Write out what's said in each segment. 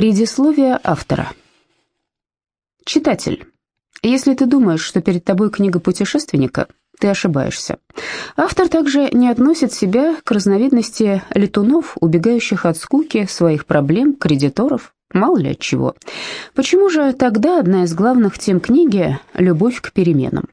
Предисловие автора. Читатель, если ты думаешь, что перед тобой книга путешественника, ты ошибаешься. Автор также не относит себя к разновидности летунов, убегающих от скуки, своих проблем, кредиторов, мало ли от чего. Почему же тогда одна из главных тем книги – любовь к переменам?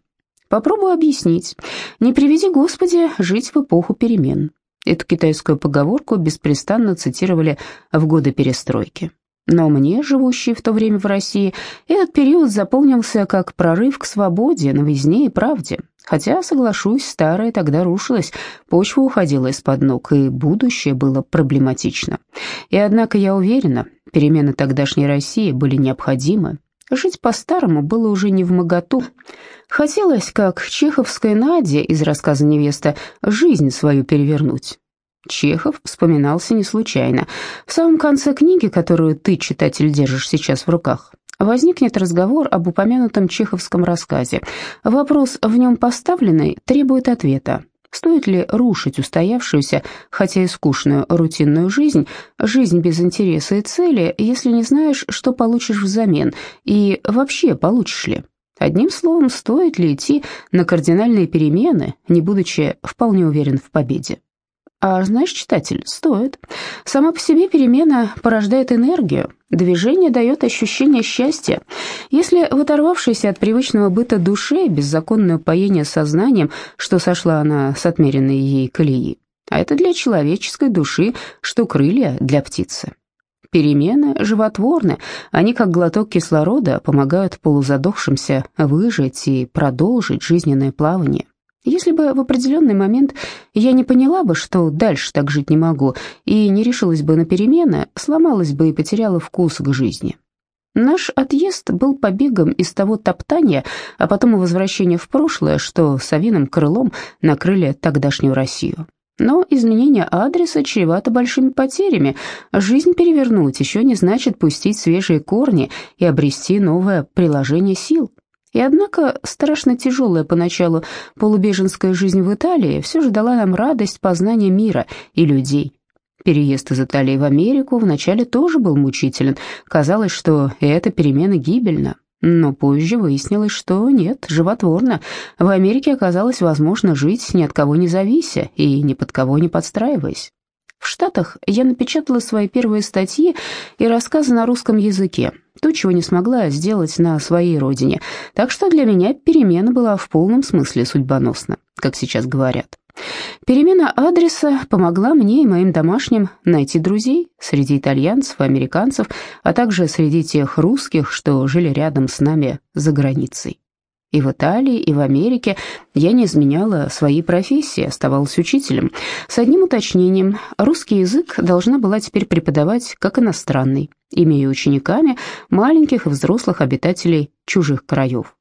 Попробую объяснить. Не приведи, Господи, жить в эпоху перемен. Эту китайскую поговорку беспрестанно цитировали в годы перестройки. Но мне, живущей в то время в России, этот период заполнился как прорыв к свободе, новизне и правде. Хотя, соглашусь, старое тогда рушилось, почва уходила из-под ног, и будущее было проблематично. И однако я уверена, перемены тогдашней России были необходимы. Жить по-старому было уже не в моготу. Хотелось, как чеховской Наде из рассказа «Невеста», жизнь свою перевернуть. Чехов вспоминался не случайно. В самом конце книги, которую ты, читатель, держишь сейчас в руках, возникнет разговор об упомянутом чеховском рассказе. Вопрос, в нем поставленный, требует ответа. Стоит ли рушить устоявшуюся, хотя и скучную, рутинную жизнь, жизнь без интереса и цели, если не знаешь, что получишь взамен, и вообще получишь ли? Одним словом, стоит ли идти на кардинальные перемены, не будучи вполне уверен в победе? А знаешь, читатель, стоит. Сама по себе перемена порождает энергию, движение дает ощущение счастья. Если в оторвавшейся от привычного быта душе беззаконное упоение сознанием, что сошла она с отмеренной ей колеи, а это для человеческой души, что крылья для птицы. Перемены животворны, они, как глоток кислорода, помогают полузадохшимся выжить и продолжить жизненное плавание. Если бы в определенный момент я не поняла бы, что дальше так жить не могу, и не решилась бы на перемены, сломалась бы и потеряла вкус к жизни. Наш отъезд был побегом из того топтания, а потом и возвращение в прошлое, что совиным крылом накрыли тогдашнюю Россию. Но изменение адреса чревато большими потерями. Жизнь перевернуть еще не значит пустить свежие корни и обрести новое приложение сил. И однако страшно тяжелая поначалу полубеженская жизнь в Италии все же дала нам радость познания мира и людей. Переезд из Италии в Америку вначале тоже был мучителен. Казалось, что эта перемена гибельна. Но позже выяснилось, что нет, животворно. В Америке оказалось возможно жить ни от кого не завися и ни под кого не подстраиваясь. В Штатах я напечатала свои первые статьи и рассказы на русском языке, то, чего не смогла сделать на своей родине, так что для меня перемена была в полном смысле судьбоносна, как сейчас говорят. Перемена адреса помогла мне и моим домашним найти друзей среди итальянцев, американцев, а также среди тех русских, что жили рядом с нами за границей. И в Италии, и в Америке я не изменяла своей профессии, оставалась учителем. С одним уточнением, русский язык должна была теперь преподавать как иностранный, имея учениками маленьких и взрослых обитателей чужих краев.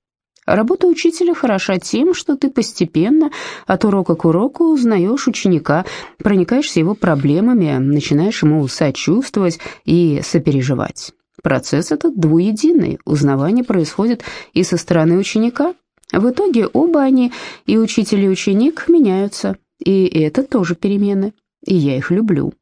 Работа учителя хороша тем, что ты постепенно, от урока к уроку, узнаешь ученика, проникаешься его проблемами, начинаешь ему сочувствовать и сопереживать. Процесс этот двуединый, узнавание происходит и со стороны ученика. В итоге оба они, и учитель, и ученик, меняются, и это тоже перемены, и я их люблю.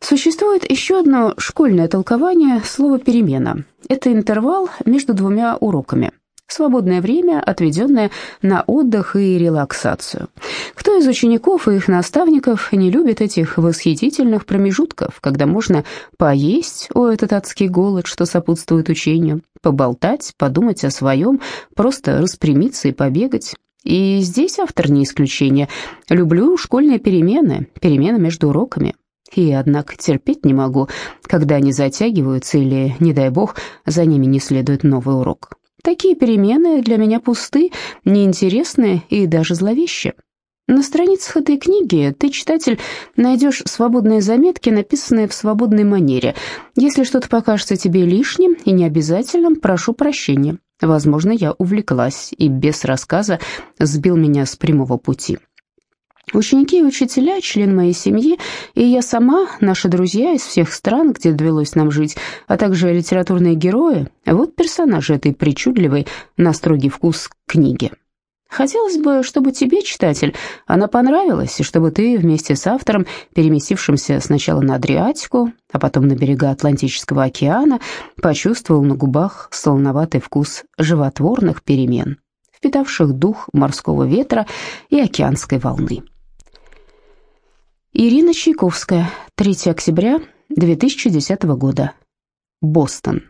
Существует еще одно школьное толкование слова «перемена». Это интервал между двумя уроками – свободное время, отведенное на отдых и релаксацию. Кто из учеников и их наставников не любит этих восхитительных промежутков, когда можно поесть, о, этот адский голод, что сопутствует учению, поболтать, подумать о своем, просто распрямиться и побегать. И здесь автор не исключение. Люблю школьные перемены, перемены между уроками. И, однако, терпеть не могу, когда они затягиваются или, не дай бог, за ними не следует новый урок. Такие перемены для меня пусты, неинтересны и даже зловещи. На страницах этой книги ты, читатель, найдешь свободные заметки, написанные в свободной манере. Если что-то покажется тебе лишним и необязательным, прошу прощения. Возможно, я увлеклась и без рассказа сбил меня с прямого пути. Ученики и учителя, член моей семьи, и я сама, наши друзья из всех стран, где довелось нам жить, а также литературные герои, вот персонажи этой причудливой на строгий вкус книги. Хотелось бы, чтобы тебе, читатель, она понравилась, и чтобы ты вместе с автором, переместившимся сначала на Адриатику, а потом на берега Атлантического океана, почувствовал на губах солоноватый вкус животворных перемен, впитавших дух морского ветра и океанской волны. Ирина Чайковская, 3 октября 2010 года. Бостон.